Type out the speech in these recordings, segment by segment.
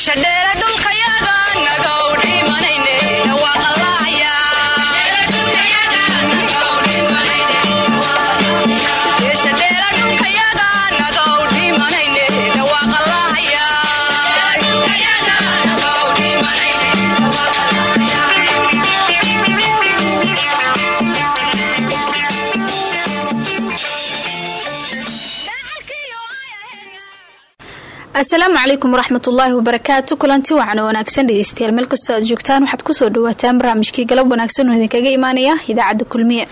sh asalaamu calaykum waraxmat ullaahi wabarakaatu kulanti wacan wanaagsan dhegeystayaal. Meel kastoo aad joogtaan waxaad ku soo dhawaataan barnaamijkii galab wanaagsan oo idinkaga imaanaya idaacadda kulmiye.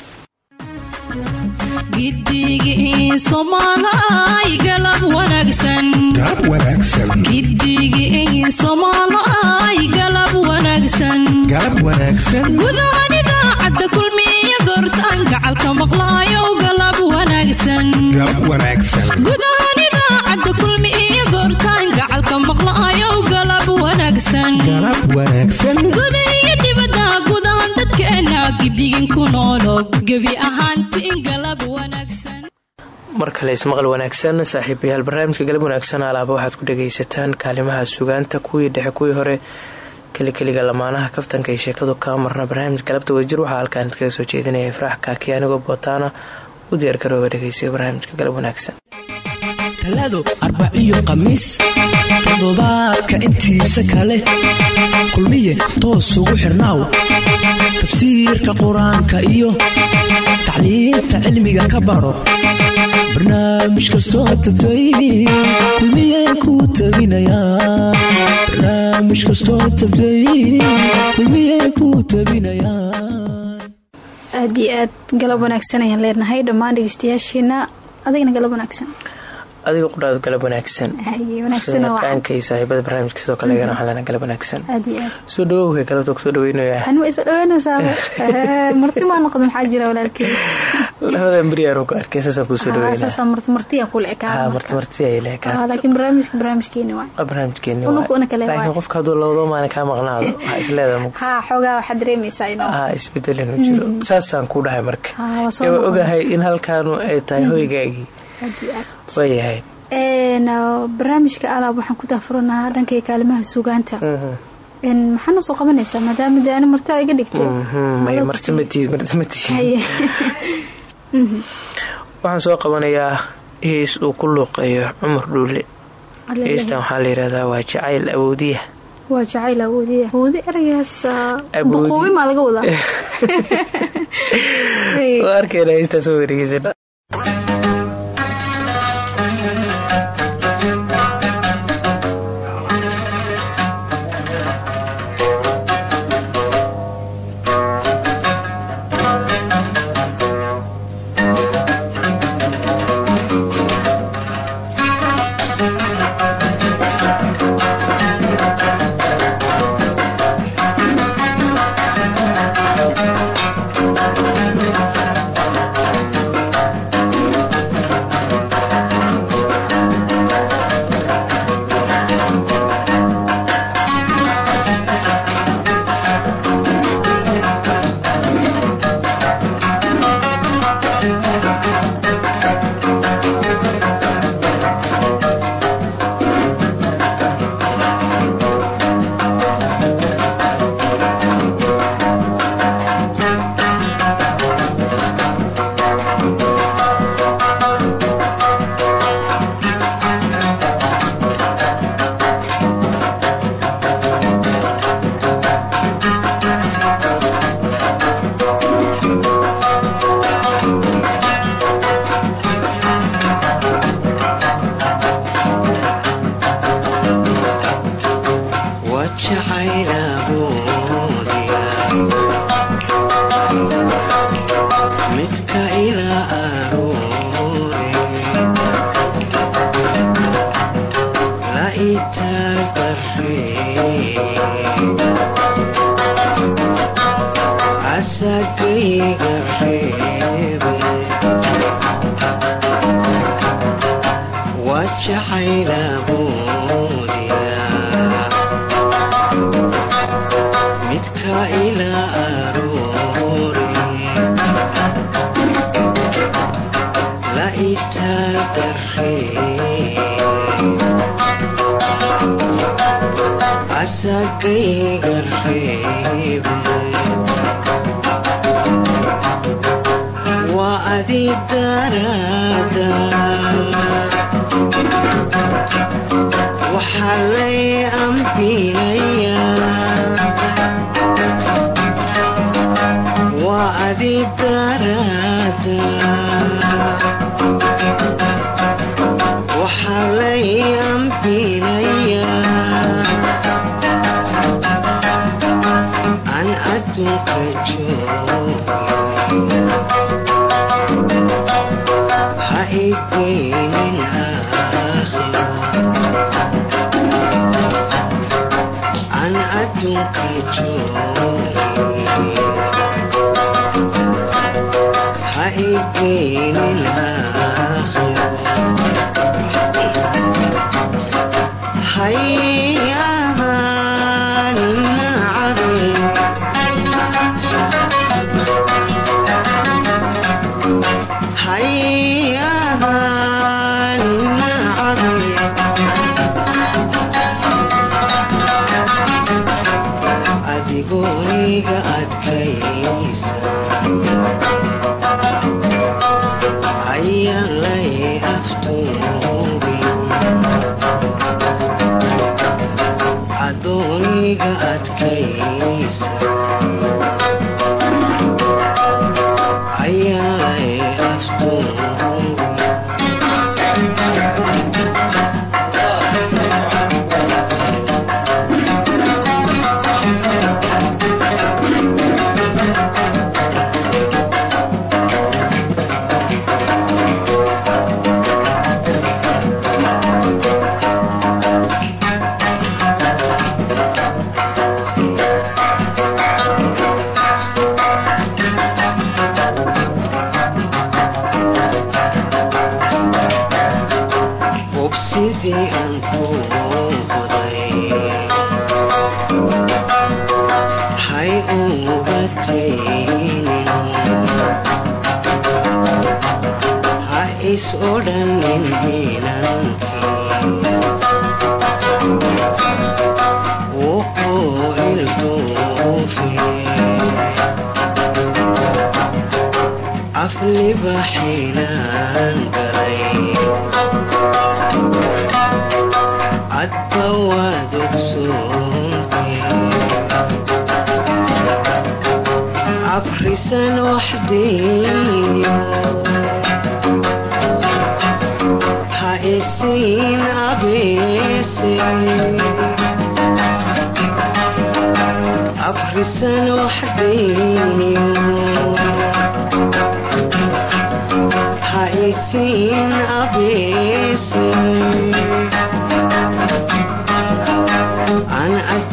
Gudahan idaacadda kulmiye goortaan gacalka maqlaayo galab wanaagsan wanaagsanguda iyo dibadda gudahan dadkeena gidigin ku noolo gebi ahaantiin galab wanaagsan. Mar kale ismaqal wanaagsan saaxiibayaal barnaamijka galab wanaagsan alaaba waxaad ku dhagaysataan kaalimaha sugaanta kuwii dhexe kuwii hore kelikeliga lamaanaha kaftanka iyo sheekadu kaa marna barnaamij galabta wadajir waxaa halkaan idkaga soo jeedinaya ifraax kaaki anigoo bootaana u diyaargarooba dhegeysiga barnaamijka galab wanaagsan talaado arbaciyo khamiis toddobaadka intiisa kale. Kulmiye toos ugu xirnaaw tafsiirka qur'aanka iyo tacliinta cilmiga ka baro. Barnaamij kastoo tabtay kulmiye kuu tabinayaa aad iyo aad galab wanaagsan ayaan leenahay dhammaan dhegeystayaasheena adigna galab wanaagsan adiga qudhaad galab wanaagsan. Aanka iyo saaxiibada barnaamijka sidoo kale eegana waxaan leenahay galab wanaagsan. Soo dhawowka galabta ku soo dhaweynaya marti maa noqda maxaa jira walaalkey labadan beri aan ku arkay saasaan kuusoo dhaweynaya martimartiya kule marti marti ay le laakiin barnaamijka barnaamijkeeni waay barnaamijkeeni laakiin qofka hadduu labadoo maalin kaa maqnaado. Waxaa isleedahay ha xoogaa waxaad dareemaysaa inuu. Ha isbeddel inuu jiro saasaan ku dhahay marka. Waa ogahay in halkaanu ay tahay hoygaagii waayahay barnaamijka alaab waxaan ku daafuranahaa dhankay kaalimaha sugaanta maxaana soo qabanaysaa? Maadaama de ani marti iga dhigtay. Waxaan soo qabanayaa hees uu ku luuqeeyo cumar dhuule heestan waxaa la yihahdaa waa jacayl awoodiya waa jacayl awoodiya awoodi eragaas duquubi maa laga wadaa. Arkeyna heestaa soo wareegeysan إله aniga عفرسان وحدي حقسين عبيسي عفرسان وحدي حقسين عبيسي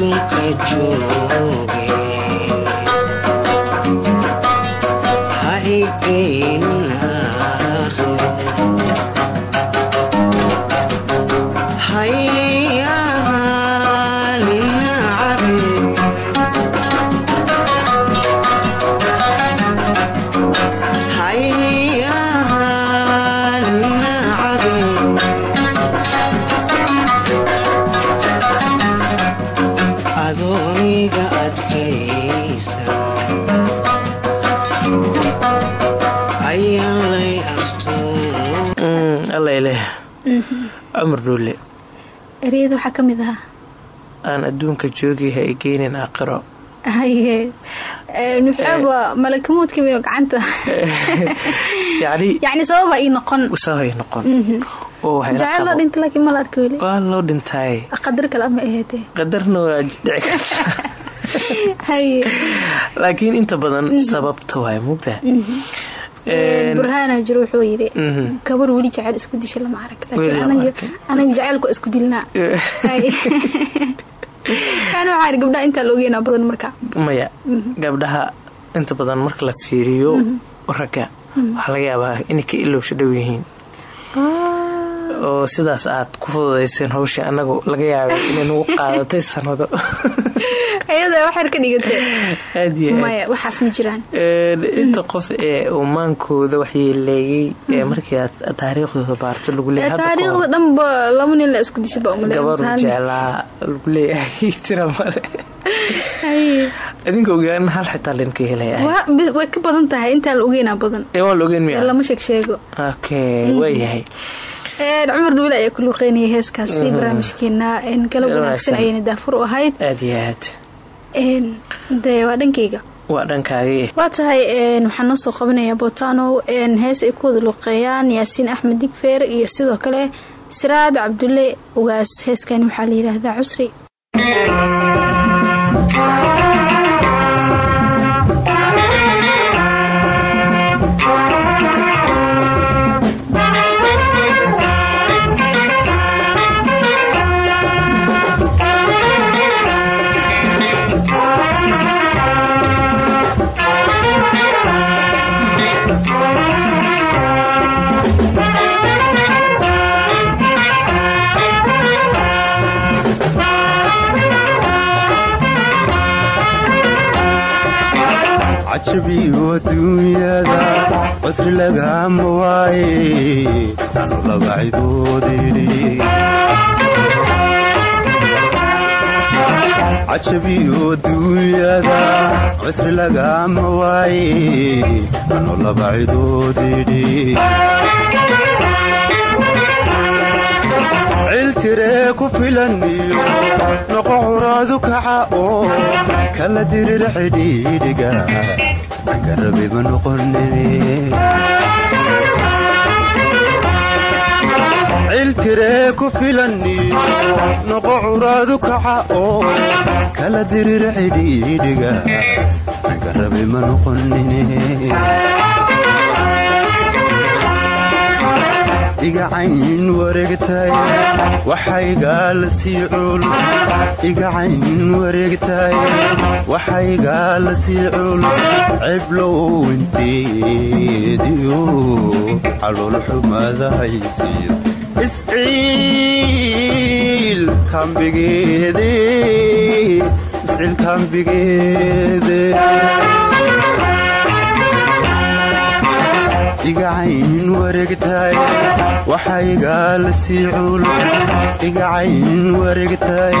adduunka jooge dhuule ereyada waxaa ka mid ahaa aan adduunka joogay ha igeynin aakhiro haye. Nuxaaba malakamoodka mino gacanta. Yacni yacni sababa ii noqon. Sahay noqon. La jaceyl loo dhinta laakiin ma la arki weli. Waa loo dhintaaye qadar kale ama aheedee qadarna waa dhici karta haye. Laakiin inta badan sababta waay mugtaha burhaana jiro wuxuu yidhi Mhm. gabar weli jaceyl isku disha lama arag anaga- jaceylku isku dilnaa yani waxaa gabdhaha intaa la ogeynaa badan markaa maya gabdhaha inta badan marka la fiiriyo ragga waxaa laga yaabaa inay ka ilowsho dhow yihiin oo sidaas aad ku fududayseen hawsha anagu laga yaabay inay nagu qaadatay sanado. Inta qof ee uu maankooda waxyeeleeyey ee markii aad taariikhdooda baarto lagu leeyahay hadda taariikhda kahor dhanba laba nin la isku disha ba gabaru jeclaa lagu leeyahay tira male. Idinka ogaan hal xitaa linka helaya Waa- bis- way ka badan tahay intaa la ogeynaa badan. Ee waa la ogeyn miya lama sheeg sheego. Okay waayahay Een, cumar dhuule ayaa ku luuqeynayay heeskaasi barnaamijkeena een, galab wanaagsan ayayna daafur u ahayd. Aad iyo aad. Dee waa dhankayga. Waa dhankaagii waa tahay waxaan noo soo qabanayaa botano een, hees ay ku wada luuqeeyaan yaasiin axmed digfeer iyo sidoo kale siraad cabdulle. Ugaas heeskani waxaa la yidhaahdaa cusri qasri lagama waaye anu laba cidoodii cajabiyo adduunyada qasri lagama waaye anu laba cidoodii ciltiree ku filan iyo noqo curaadu kaca oo kala dirir xidhiidhiga garabe ma noqonin ciltiree ku filan iyo noqo curaadu kaca oo kala dirir xidhiidhiga garabe ma noqonin igacayn wareegtay waxaygaa la sii culus igacayn wareegtay waxaygaa la sii culus ceblow inteediyo calool xumada haysiyo isciil kambigeede isciil kambigeede igacayn wareegtay waxaygaa la sii culus igacayn wareegtay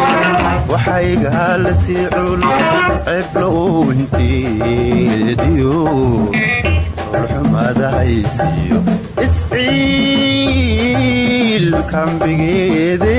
waxaygaa la sii culus ceblow inteediyo olxumada haysiyo isciil kambigeede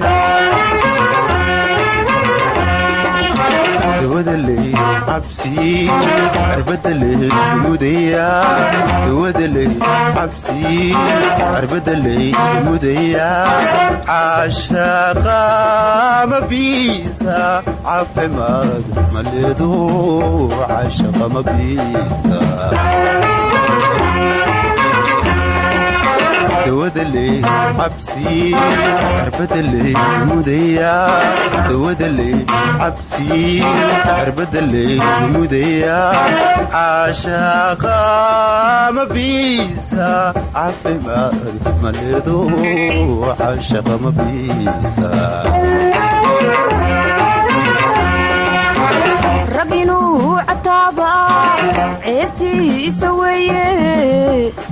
dawadaley cabsi arbadaley mudaya dawadaley cabsi arbadaley mudaya caashaqa mabiisa caafimaad maleedo caashaqa mabiisa dawadaley cabsi arbadaley mudaya dawadaley cabsi arbadaley mudaya caashaqa mabiisa caafimaad maleedo caashaqa mabiisa rag inuu cataaba ceebtiisa weeye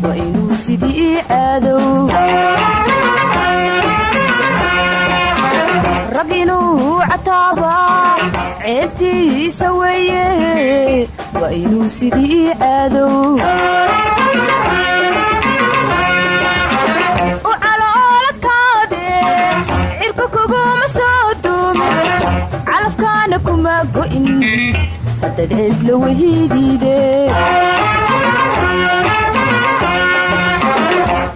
waa inuu sidii caadow rag inuu cataaba ceebtiisa weeye waa inuu sidii caadow u caloolakaade cirka kuguma soo duumin calafkaana kuma go'in haddaad ceebla wahidiide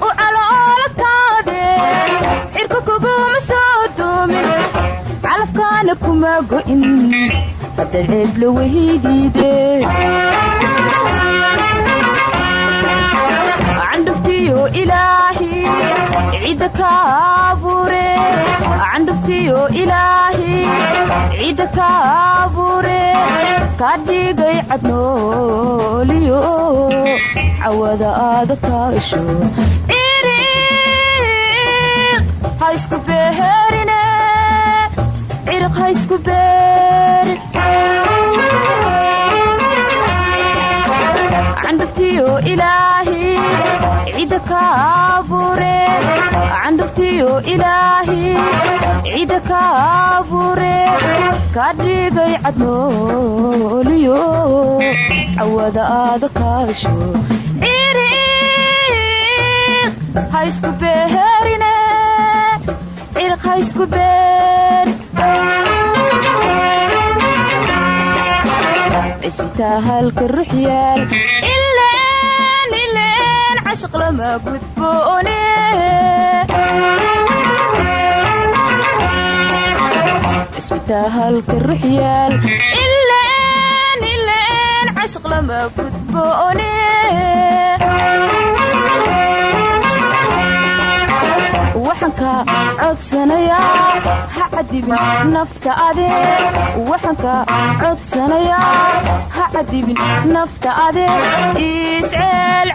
u caloolakaade cirka kuguma soo duumin calafkaana kuma go'in ceebla wahidiide candhuftiyo ilaahi cidda ka abuure candhuftiyo ilaahi cidda ka abuure ka dhigay cadnooliyo cawada aada kaasho iriq ha isku beherine ciriq ha isku beerin candhuftiyo ilaahi cidda ka abuure candhuftiyo ilaahi cidda ka abuure ka dhigay cadnooliyo cawada aada kaasho iriq ha isku beherine ciriq ha isku beerin cisbitaalka rux yaal ileen cashaq lama gudboone cisbitaalka rux yaal ileen cashaq lama gudboone waxaanka codsanayaa ha cadibin nafta adeer waxaanka codsanayaa ha cadibin nafta adeer isceelceeli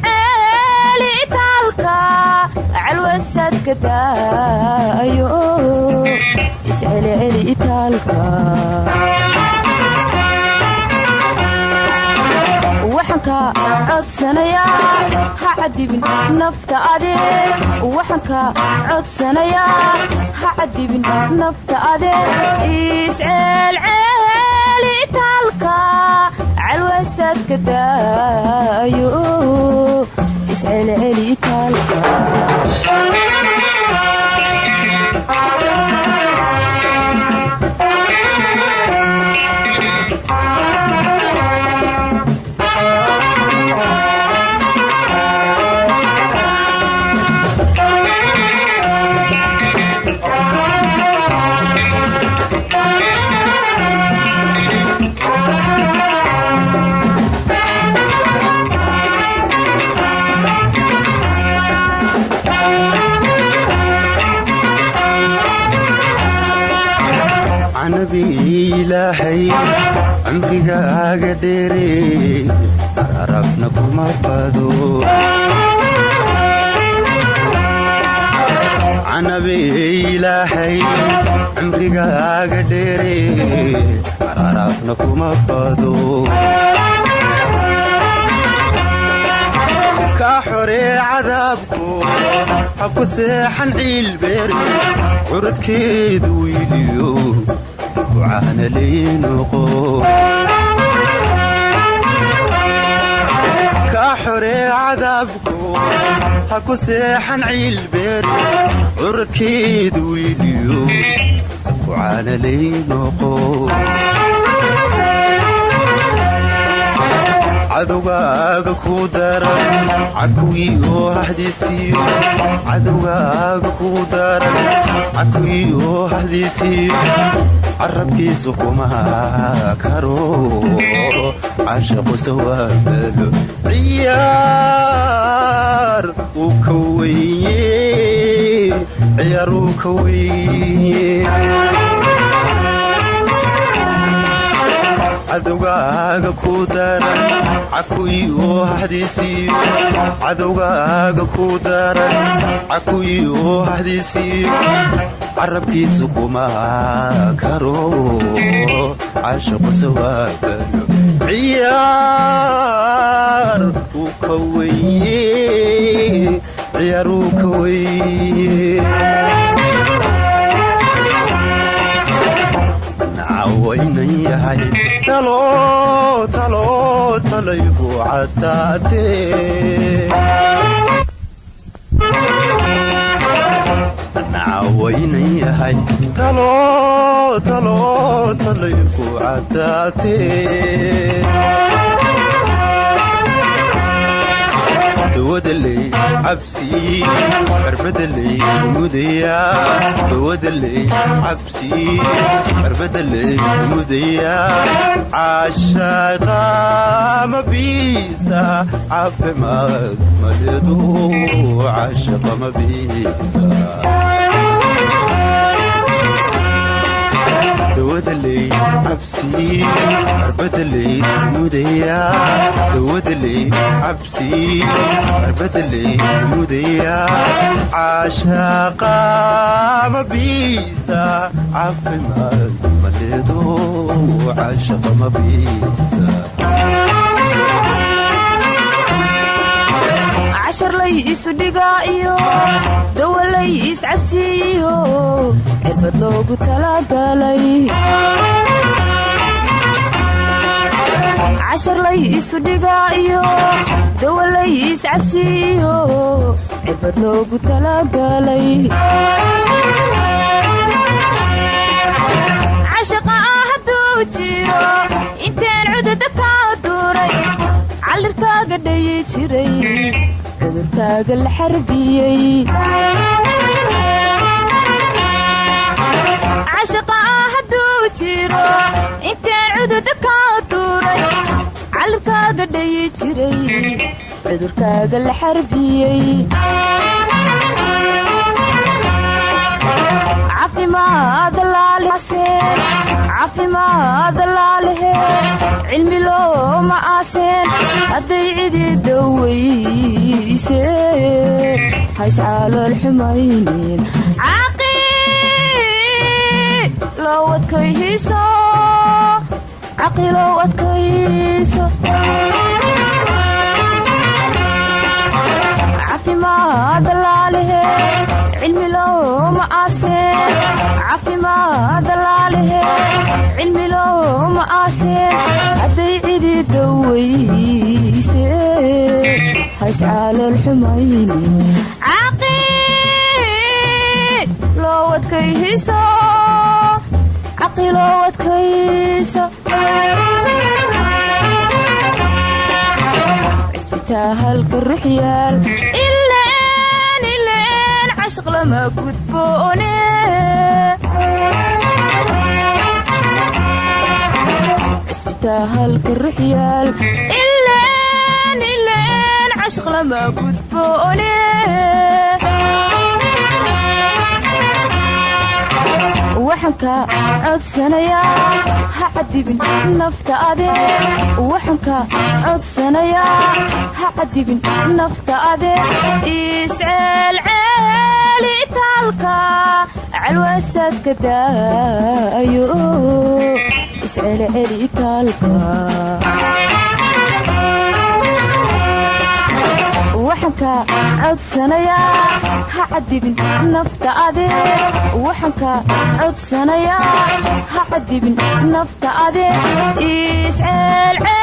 itaalka calwasaadka daayo. Isceelceeli itaalka waxaanka codsanayaa ha cadibin nafta adeer waxaanka codsanayaa ha cadibin nafta adeer isceelceeli itaalka calwasaadka daayo itaalka canabi ilaahay cimrigaaga dheere ararabna kuma bado canabi ilaahay cimrigaaga dheere ararabna kuma bado kaa xoree cadaabku ha ku seexan ciilbeeri curadkeedu wiiliyo ducaana leenoqo kaa xoree cadaabku ha ku seexan ciilbeeri curadkeedu wiiliyo ducaana leenoqo cadowgaaga ku daran cakuwii oo hahdiisiiyo cadowgaaga ku daran cakuwii oo hahdiisiiyo carabkiisu kuma karo sawaabalo ciyaar uu ka weye ciyaar uu ka weye cadowgaaga ku daran cakuwii oo hahdiisiiyo carabkiisu kuma karo caashaqu sawaabalo ciyaar uu ka weye ciyaar uu ka weye yahay talo talo talaygu caddaatee waynan yahay talo talo dawadaley cabsi arbadaley mudaya dawadaley cabsi arbadaley mudaya caashaaqa mabiisa caafimaad maleedu caashaqa mabiisa dawadaley cabsi arbadaley mudaya dawadaley cabsi arbadaley mudaya caashaaqa mabiisa caafimaad maleedo caashaqa mabiisa casharlay isu dhigaa iyo dawalay iscabsiiyo cirbad loogu talagalay casharlay isu dhigaa iyo dawalay iscabsiiyo cirbad loogu talagalay inteen cudada kaa duray callirkaaga dhayi jiray cudurkaaga la xarbiyey. Cashaqa hadduu jiro inteen cudada kaa duray callirkaaga dhayi jiray cudurkaaga la xarbiyey caafimaad laalehe cilmi looma aaseen hadday cidi dawayse. Hayscaalool xumaynin caaqi loo wadkayhiiso caqi loo wadkayso caafimaad laalehe cilmi looma aaseen caafimaad laalehe cilmi looma aaseen hadday cidi dawayse hayscaalool xumaynin caaqi loo wadkayhiiso caqi loo wadkayso cisbitaalka rux yaal ileen lama gudboone cisbitaalka rux yaal ileen ileen cashaq lama gudboone wax waxaan ka codsanayaa nafta adeer waxaan ka codsanayaa nafta adeer isceelceeli itaalka calwaasaadka daayo isceelceeli itaalka waxaan ka codsanayaa ha cadibin nafta adeer waxaan ka codsanayaa ha cadibin nafta adeer isceelceeli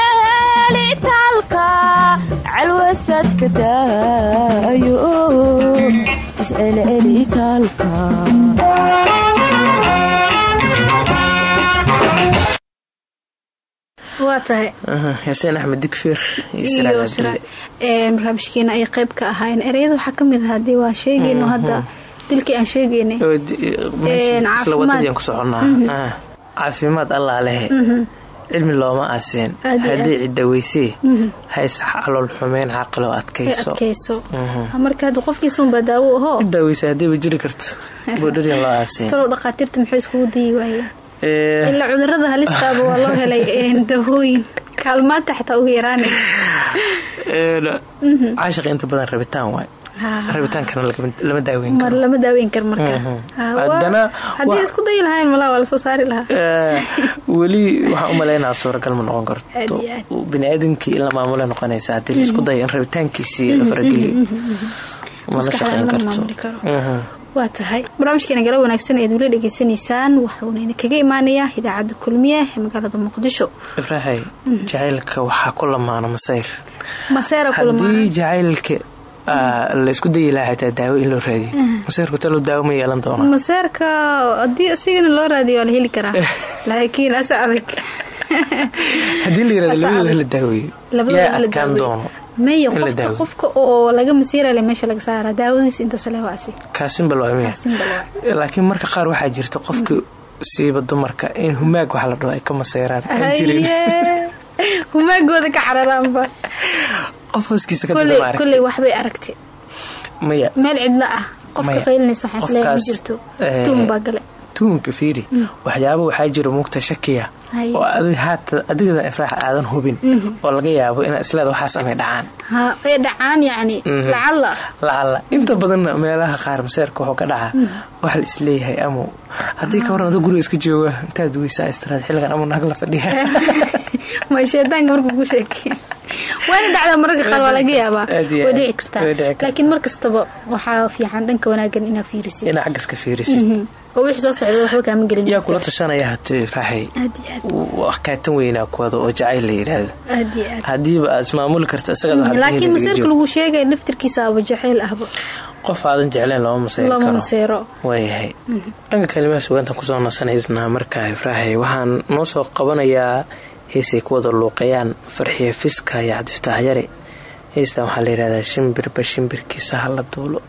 taalka calwasaadka daayo. Isceelceeli taalka waa tahay. Yaasiin axmed digfir barnaamijkeena ay qayb ka ahaayeen. Ereyada waxaa ka mid ah haddii waa sheegayno hadda dilkii aan sheegaynay ku soconaa Mhm. Ah, caafimaad allaa lehe cilmi looma iyo haddii aad. cidaweysee Mhm. hays calool xumeyn caqilo ay adkayso. Adkayso. Mhm. haddiiba jiri karto boodharin loo aaseen talow dhakhaatiirta maxay iskugu dayi waayeen Eh, ilaa cudurrada halistaaba waa loo helay een, dawooyin. Kaalmaanta xataa uga yaraanay. Een, caashiqa inta badan rabitaan waay. Rabitaankana lagama- lama daaweyn mar karo. Lama daaweyn kar marka. Mhm. Ha, waa- Haddana haddii waa- isku dayi lahayn malaa waa la soo saari lahaa. Eh, weli waxaan u suuragal ma noqon karto. Biniaadamkii in la maamula noqonaysa. Haddii la isku dayo in rabitaankiisii la farageliyo ma la Maskaxda shaqeyn karto. Mhm. waa tahay. Barnaamijkeena gala wanaagsan eed weli dhegeysanaysaan. Waxuuna idinkaga imaanayaa idaacadda kulmiye ee magaalada muqdisho. Ifraaxay jacaylka waxaa ku lamaano masayr haddii jacaylka ah, laysku dayi lahaa xitaa daawo in loo raadiyo. Masayrku talo daawo ma yeelan doona maseerka haddii isigana loo raadiyo waa la heli karaa. Laakiin ase adag. Haddii la yiraahdo Asa labadooda la daaweeyo yaa adkaan doono maya qofka oo laga masiirale meesha laga saara daawadiisa intaas le waasi kaasin balwaamiya laakiin marka qaar waxaa jirta qofka siiba dumarka in humaag waxa la dhaho ay ka maseyraan aan jirin. humaagooda ka cararaanba qof hooskiisa ka koley daba koley waxbay aragtay. Maya. Meel cidlo ah. Qofka Maya. qaylinaysa waxaa is leeyahay ma Qofkaas, jirto. eh, tuun baa gale tuunka fiiri. Waxyaaba waxaa jira mugta shakiya oo adigada ifraax aadan hubin oo laga yaabo inaa isleeda waxaas amay dhacaan. Dhacaan yacni. Mhm. lacalla inta badanna meelaha qaar maseerka wuxuu ka dhacaa. Waxa la is leeyahay ama haddii ka waran guriga iska jooga intaad weysaa istiraad xilligan ama naag la fadhiya ku waana dhacdaa mararka qaar waa laga yaabaa. Way dhici kartaa. Laakiin mar kastaba waxaa fiican dhanka wanaagan inaa fiirisid. Inaa caggas ka fiirisid. Mhm. oo wixii soo socda waxba kaama gelin. Yaa kula tashanaya iyo aad. Wax kaatan weynaa kuwada oo jacayl la yidhaahdo haddiiba aad. Ismaamuli karta isagaad Mhm. laakiin maseerka lagu sheegay laftirkiisa aba jacayl ahba. Qof aadan jecleen looma maseero waayahay. Dhanka kalimaha sugaantan ku soo nasanaysnaa markaa ifraaxay waxaan noo soo qabanayaa heesay ku wada luuqayaan farxiya fiska iyo cabdifataax yare heestan waxaa la yidhahdaa shimbirba shimbirkiisa hala duulo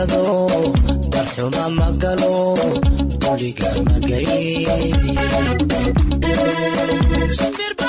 wadado darxuma magalo kulliga magaye shimbirba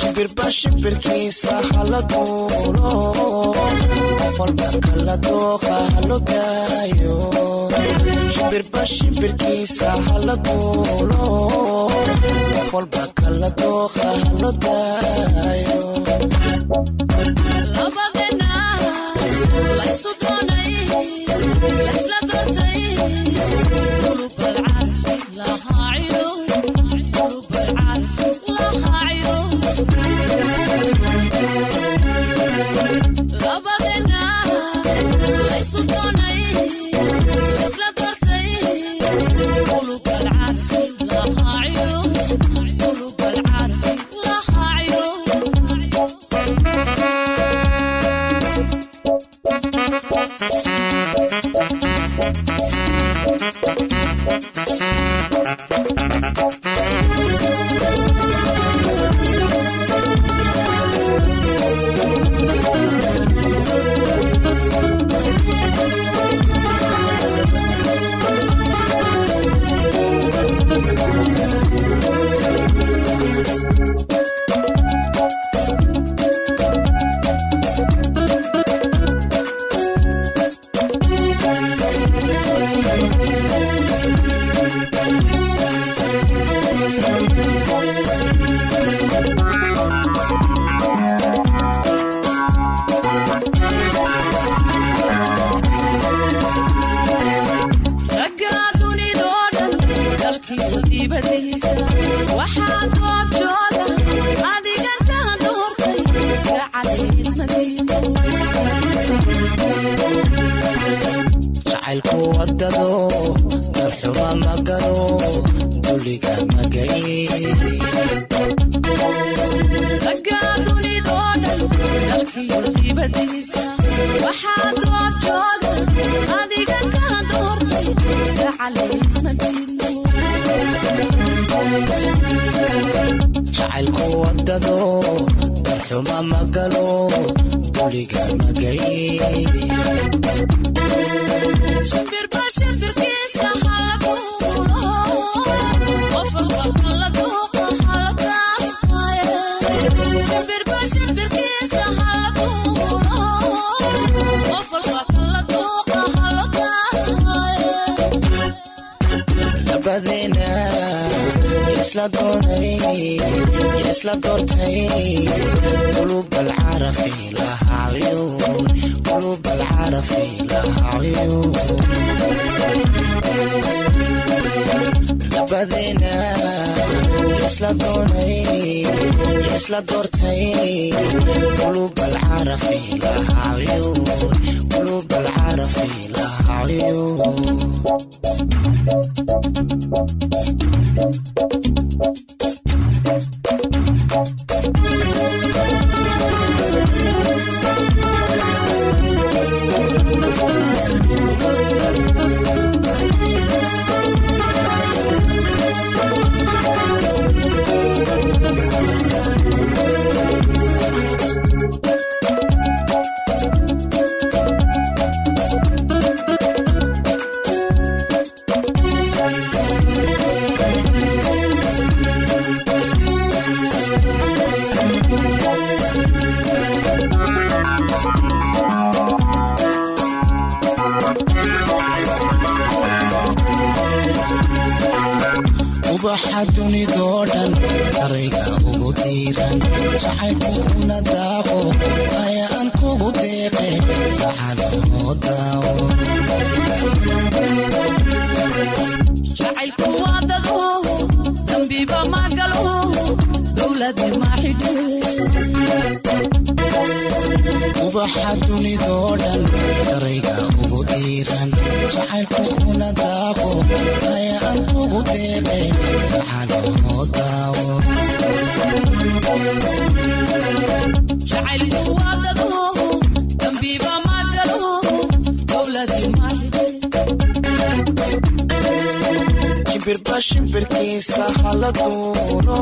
shibirba shibirkiisa hala duulo qof walba kala dooqa halo daayo shibirba shibirkiisa hala duulo qof walba kala dooqa halo daayo jibadaysa waxaad jacaylku wadado darxuma ma galo duliga ma gay doonayisla doortay qulubal carafi lahaabadena isla doonay isla doortay qulubal carafi lahaayo qulubal carafi lahaayo dunidoo dhan darayga ugu diiran. Jacaylku una daaqo aya aan kugu deeqe gacanoo daawo. Jacaylku waa dowladi ma shimbirba shimbirkiisa hala duulo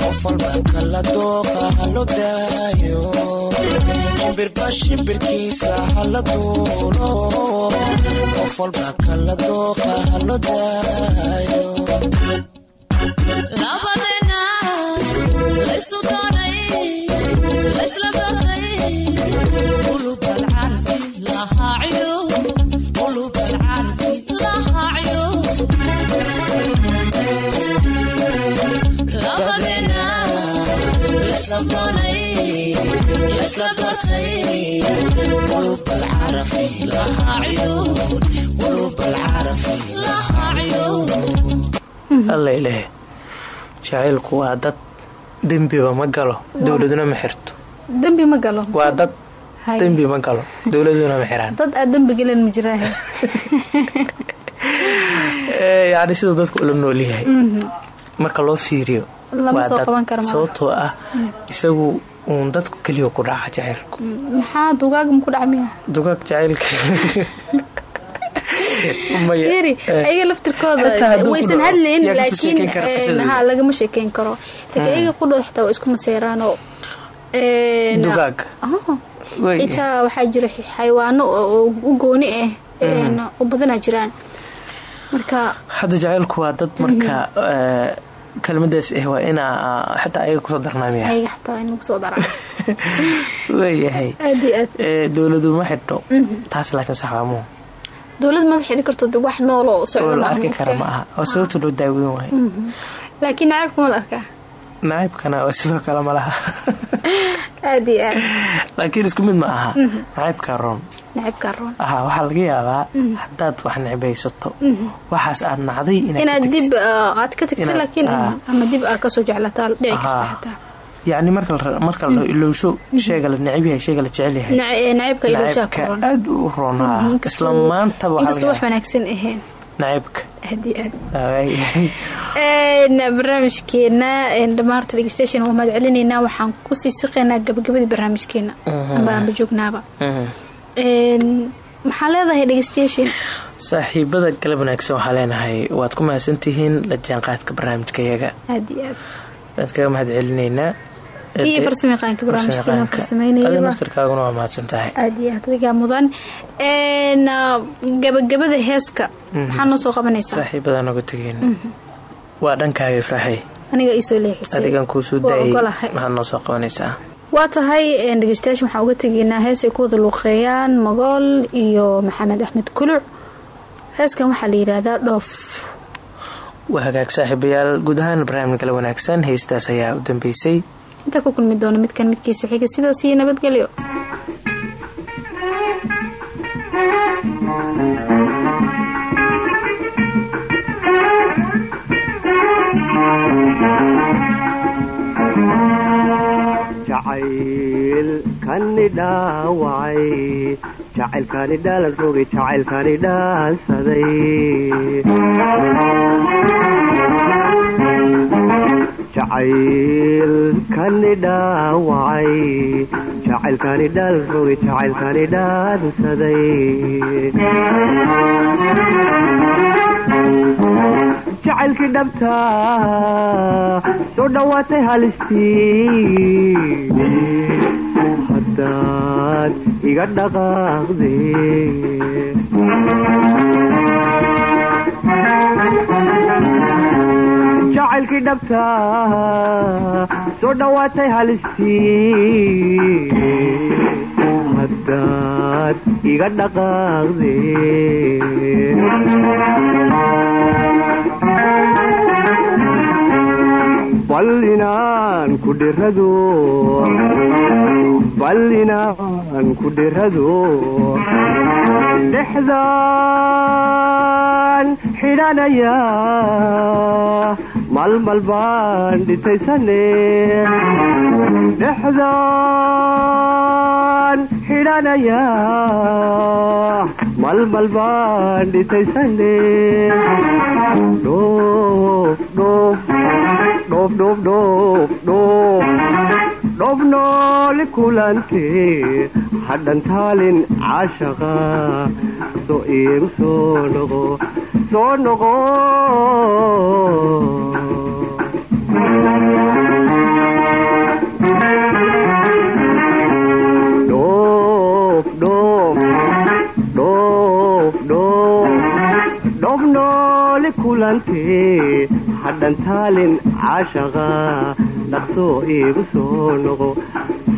qof walba kala dooqa halo daayo shimbirba shimbirkiisa hala duulo qof walba kala dooqa halo daayo labadeena laysu doonay laysla doortay laysla doortay alla ilaahe jacaylku waa dad dembiba ma galo dowladuna ma xirto. dembi ma galo. Waa dad dembi ma galo dowladuna ma xiraan. Dad aad dembi gelin ma jiraahe Eh, yacni siduu dadku ula nool yahay. Marka loo fiiriyo Sababtoo ah isagu uun dadku keliya ku dhaca jacaylku. Maxaa dugaag yeri eh, ayaga Xitaa laftirkooda waysan hadlayn laakiin ha lagama sheekeyn karo? Laakiin ayaga ku dhow xitaa waa isku maseeraanoo dugaag. Ah, xitaa waxaa jira xayawaano u gooni ah u badanaa jiraan. Marka hadda jacaylku waa dad marka eh, kelmadaas ah waa inaa xataa ayaga ku soo aad Eh, dowladu ma xidho. Taas laakiin saxaamuhu dowlad maba xidhi karto de wax nool oo oo socda la arki kara ma aha oo sababta loo daaweyn waayo laakiin nacaybka ma la arkaa nacaybkana sidoo kale ma laha. Laakiin isku mid ma aha. Nacaybka roon. Roon. Waxaa laga yaabaa haddaad wax necbaysato. Waxaas aad nacday ah. ama dib aad ka soo jeclataa dhici karta Ahaa. xataa. Yacni marka la- ilowsho sheega la necab yahay sheega la jecel yahay. Nac- eh, nacaybka roon. aad u inkastoo- isla maantaba barnaamijkeena een, dhammaan horta dhegeystayaashan waa mahad celinaynaa waxaan ku sii siqaynaa gabagabadii barnaamijkeena. Amba aanba joognaaba. Mhm. Maxaa leedahay dhegeystayaashan saaxiibada galab wanaagsan waxaa leenahay waad ku mahadsantihiin la jaanqaadka barnaamijkayaga aad iyo aad waan kaga mahad iyo farsamayaqaanka barnaamijkeena farsameynaya naftirkaaguna waa mahadsan tahay aad iyo aad adigaa mudan. Gabagabada heeska maxaa noo soo qabanaysaa? Saaxiibada noga tegeyna waa dhankaaga ifraxay aniga iisoo leexisay. Adigan kuusoo Waa daayay noo soo qabanaysaa? Waa tahay dhegeystayaasha waxaan uga tegaynaa hees ay ku wada luuqeeyaan magool iyo maxamed axmed kuluc. Heeskan waxaa la yidhaahdaa dhoof waa hagaag saaxiibayaal. Guud ahaan barnaamij kale wanaagsan. Heestaas ayaa u dambeysay intaa ku kulmi doona midkan midkiisa xiga sidaas iyo nabadgelyo jacaylkani dhaalan rogay jacaylkani dhaansaday jacaylkani dhaawacay jacaylkani rogay jacaylkani dhaansaday jacaylkii dhabta soo dhowaatay halistii haddaad iga dhaqaaqde jacaylkii dhabta soo dhowaatay halistii. Haddaad iga dhaqaaqde bal inaan ku dhirado dhexdaan xidhanaya malmal baan dhitaysane dhexdaan xidhanaya malmal baan dhitaysane dhoof dhoof dhoof dhoof dhoof dhoof dhoof nooli kulante hadhan taalin caashaqa soo iigu soo noqo nooli kulante hadhan taalin caashaqa dhaqsoo iigu soo noqo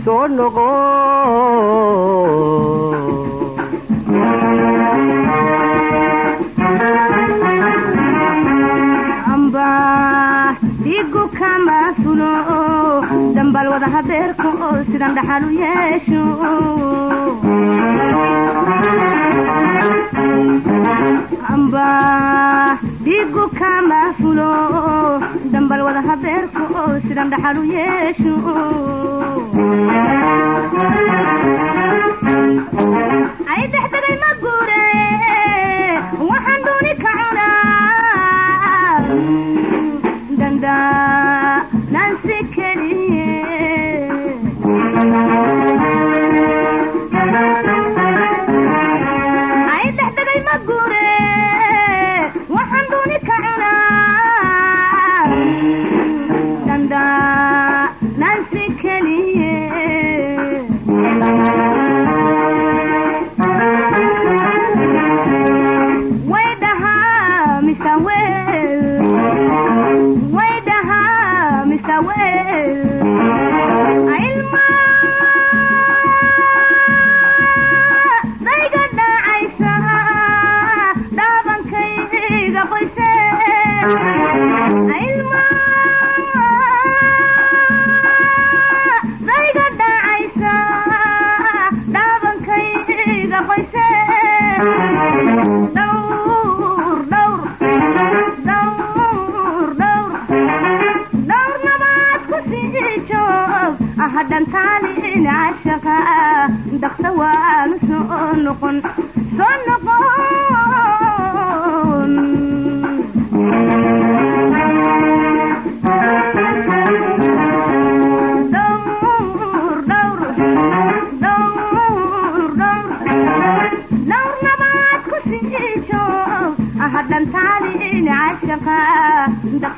soo noqo amba dhigu kama fulo dambal wada habeerka oo sidan dhaxal u yeesho amba dhigu kama fulo dambal wada habeerka oo sidan dhaxal u yeesho ay dexdegay ma guure danda nansi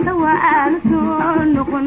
dhaqsa waanu soo noqon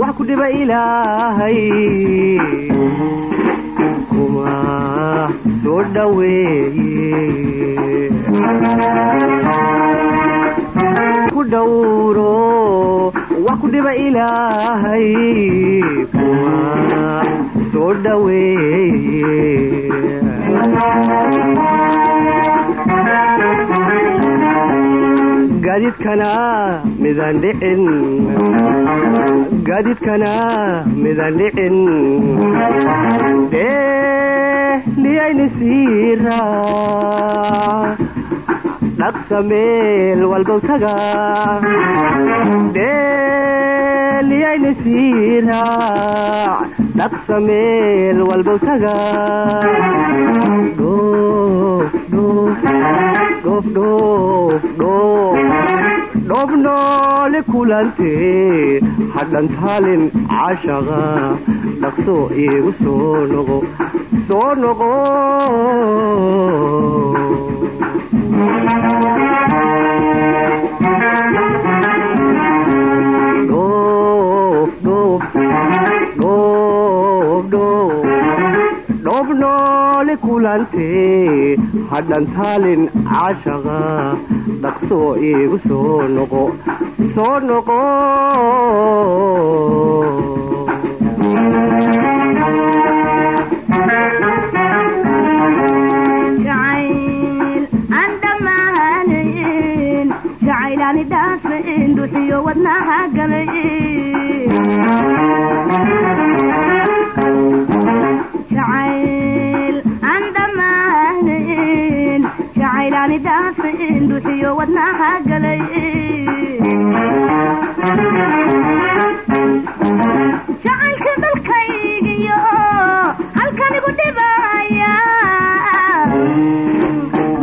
wax ku dhiba ilaahay. Kuma soo dhoweeye. Ku dhowro wax ku dhiba ilaahay. Kuma soo dhoweeye gaadiidkana midaan dhicin gaadiidkana midaan dhicin dheeliyayni siira dhaqsa meel walbow taga dheeliyayni siiraac dhaqsa meel walbow taga dhoof noole kulantee hadhan taalin cashaqa dhaqso iigu soo noqo soo noqo dhoof noole kulantee hadhan taalin cashaqa dhaqso iigu soo noqo soo noqo jacaylaani dhaafin duxiyo wadnaha galay jacaylka dalkaygiyo halkanigu dhibaya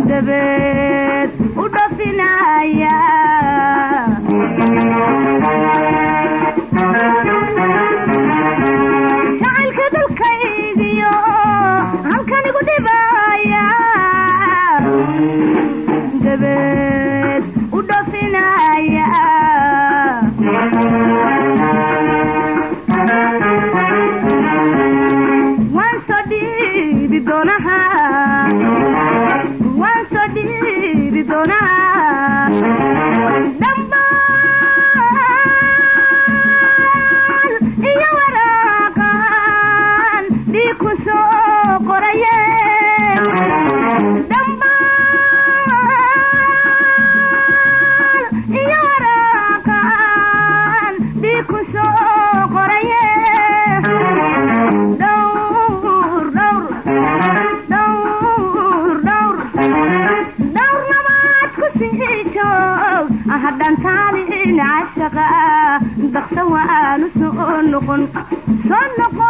dabeed u dhafinaya daqsa waanu soo noqon soo noqon